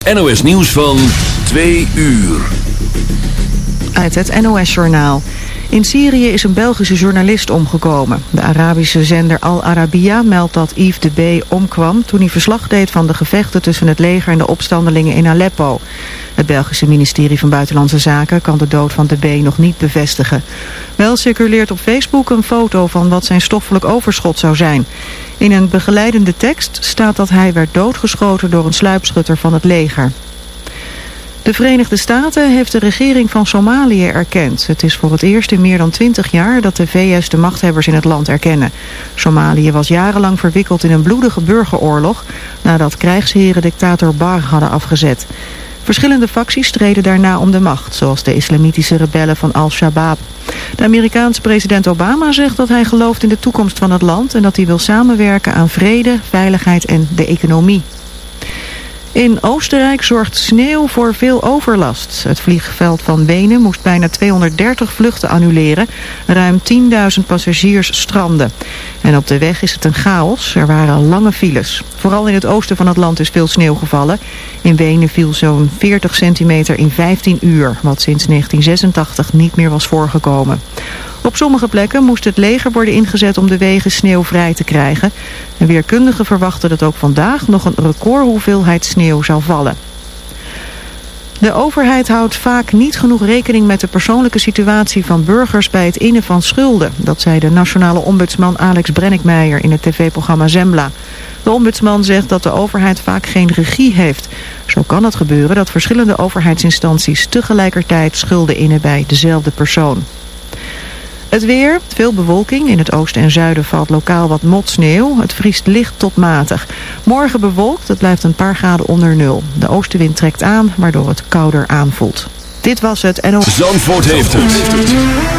NOS Nieuws van 2 uur. Uit het NOS-journaal. In Syrië is een Belgische journalist omgekomen. De Arabische zender Al Arabiya meldt dat Yves de B. omkwam... toen hij verslag deed van de gevechten tussen het leger en de opstandelingen in Aleppo. Het Belgische ministerie van Buitenlandse Zaken kan de dood van de B. nog niet bevestigen. Wel circuleert op Facebook een foto van wat zijn stoffelijk overschot zou zijn. In een begeleidende tekst staat dat hij werd doodgeschoten door een sluipschutter van het leger. De Verenigde Staten heeft de regering van Somalië erkend. Het is voor het eerst in meer dan twintig jaar dat de VS de machthebbers in het land erkennen. Somalië was jarenlang verwikkeld in een bloedige burgeroorlog... nadat krijgsheren dictator Bar hadden afgezet. Verschillende facties streden daarna om de macht, zoals de islamitische rebellen van Al-Shabaab. De Amerikaanse president Obama zegt dat hij gelooft in de toekomst van het land... en dat hij wil samenwerken aan vrede, veiligheid en de economie. In Oostenrijk zorgt sneeuw voor veel overlast. Het vliegveld van Wenen moest bijna 230 vluchten annuleren. Ruim 10.000 passagiers stranden. En op de weg is het een chaos. Er waren lange files. Vooral in het oosten van het land is veel sneeuw gevallen. In Wenen viel zo'n 40 centimeter in 15 uur, wat sinds 1986 niet meer was voorgekomen. Op sommige plekken moest het leger worden ingezet om de wegen sneeuwvrij te krijgen. En weerkundigen verwachten dat ook vandaag nog een recordhoeveelheid sneeuw zal vallen. De overheid houdt vaak niet genoeg rekening met de persoonlijke situatie van burgers bij het innen van schulden. Dat zei de nationale ombudsman Alex Brennickmeijer in het tv-programma Zembla. De ombudsman zegt dat de overheid vaak geen regie heeft. Zo kan het gebeuren dat verschillende overheidsinstanties tegelijkertijd schulden innen bij dezelfde persoon. Het weer, veel bewolking. In het oosten en zuiden valt lokaal wat motsneeuw. Het vriest licht tot matig. Morgen bewolkt, het blijft een paar graden onder nul. De oostenwind trekt aan, waardoor het kouder aanvoelt. Dit was het NO... Zandvoort heeft het.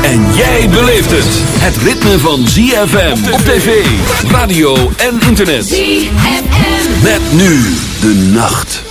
En jij beleeft het. Het ritme van ZFM op tv, radio en internet. ZFM. Met nu de nacht.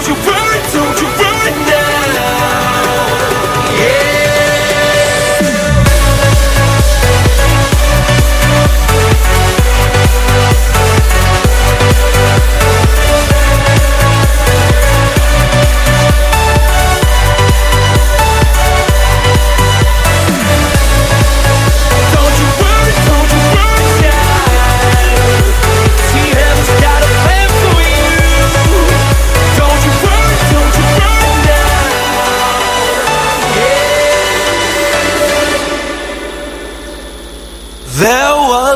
Don't you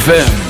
ZFM.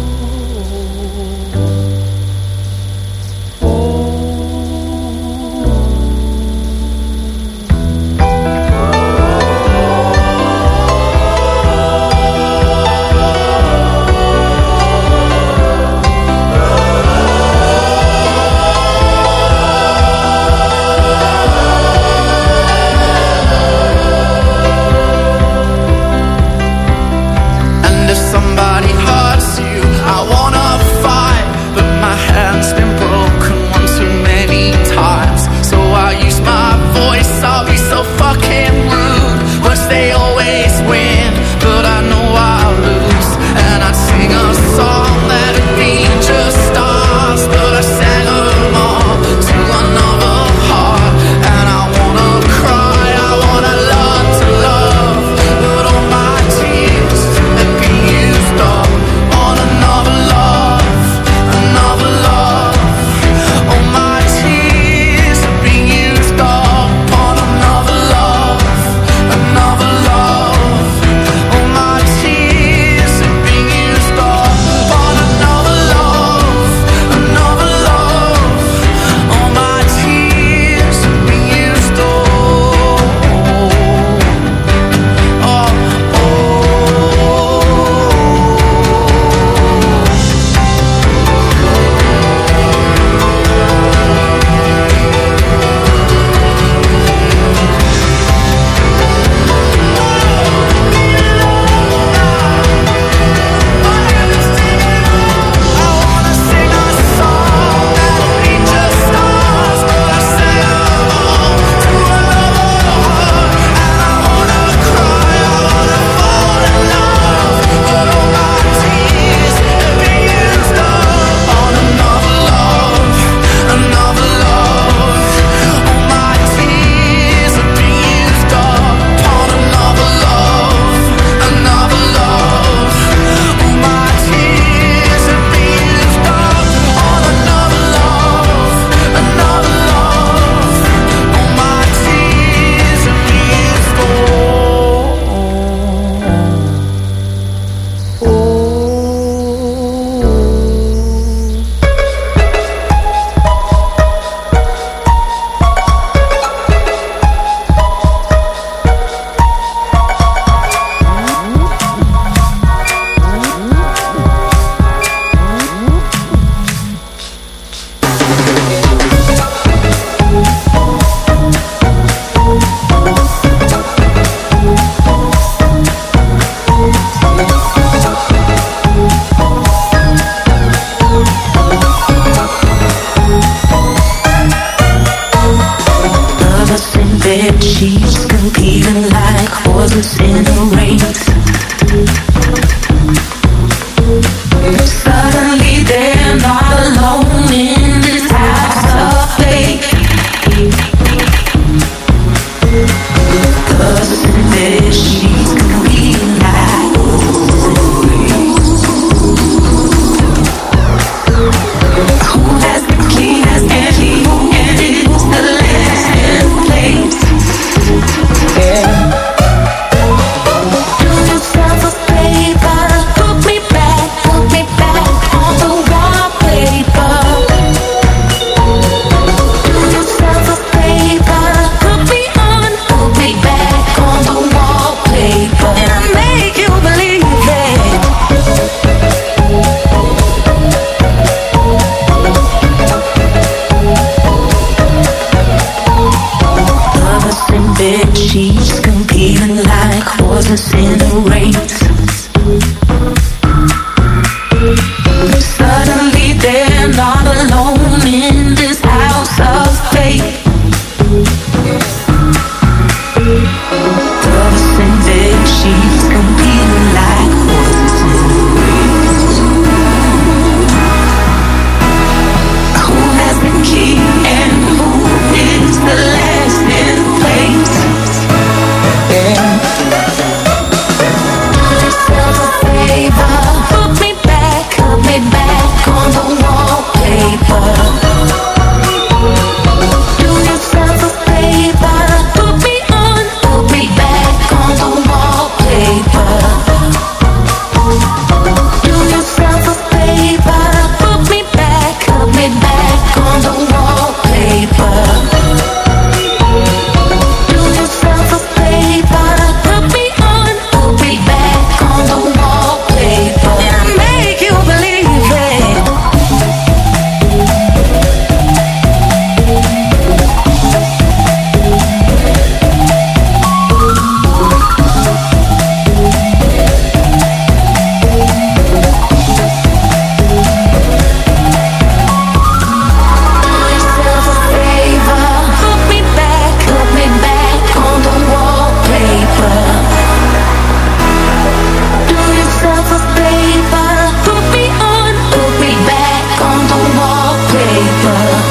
paper.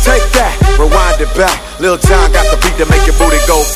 Take that, rewind it back. Lil Jon got the beat to make your booty go.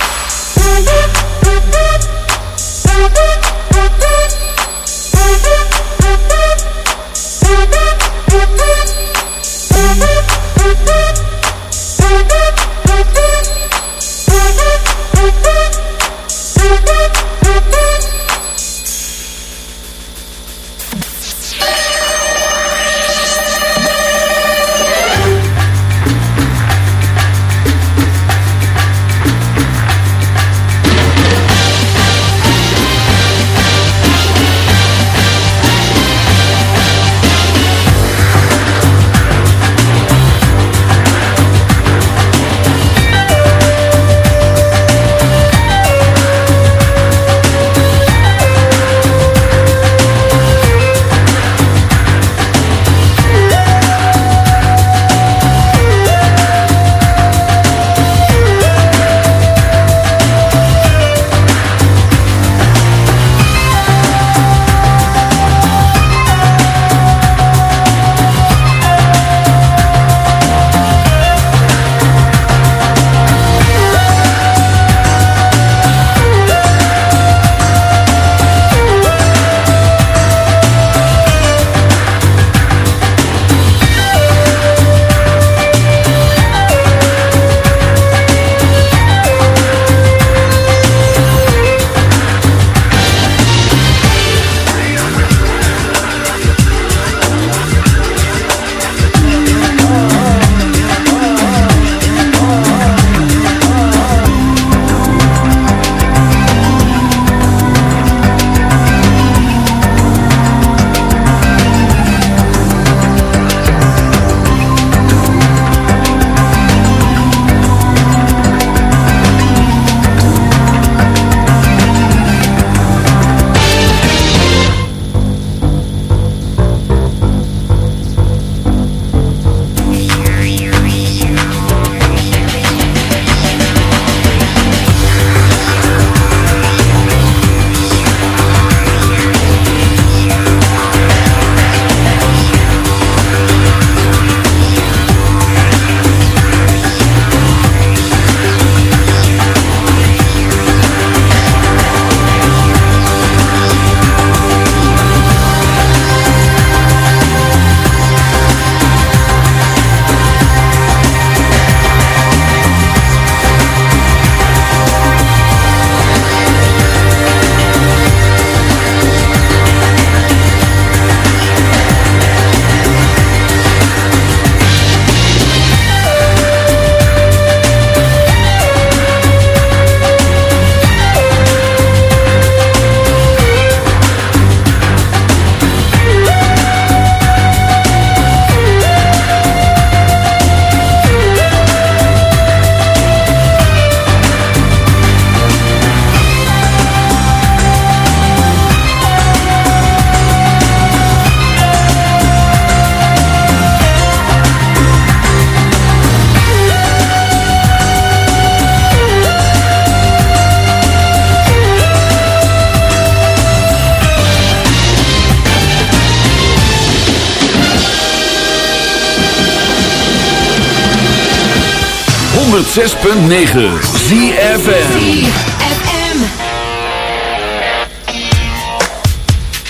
106.9 ZFM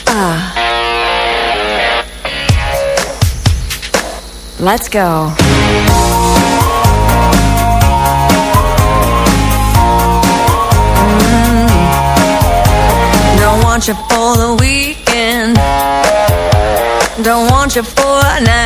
Ah. Let's go. Mm. Don't want you for the weekend. Don't want you for a night.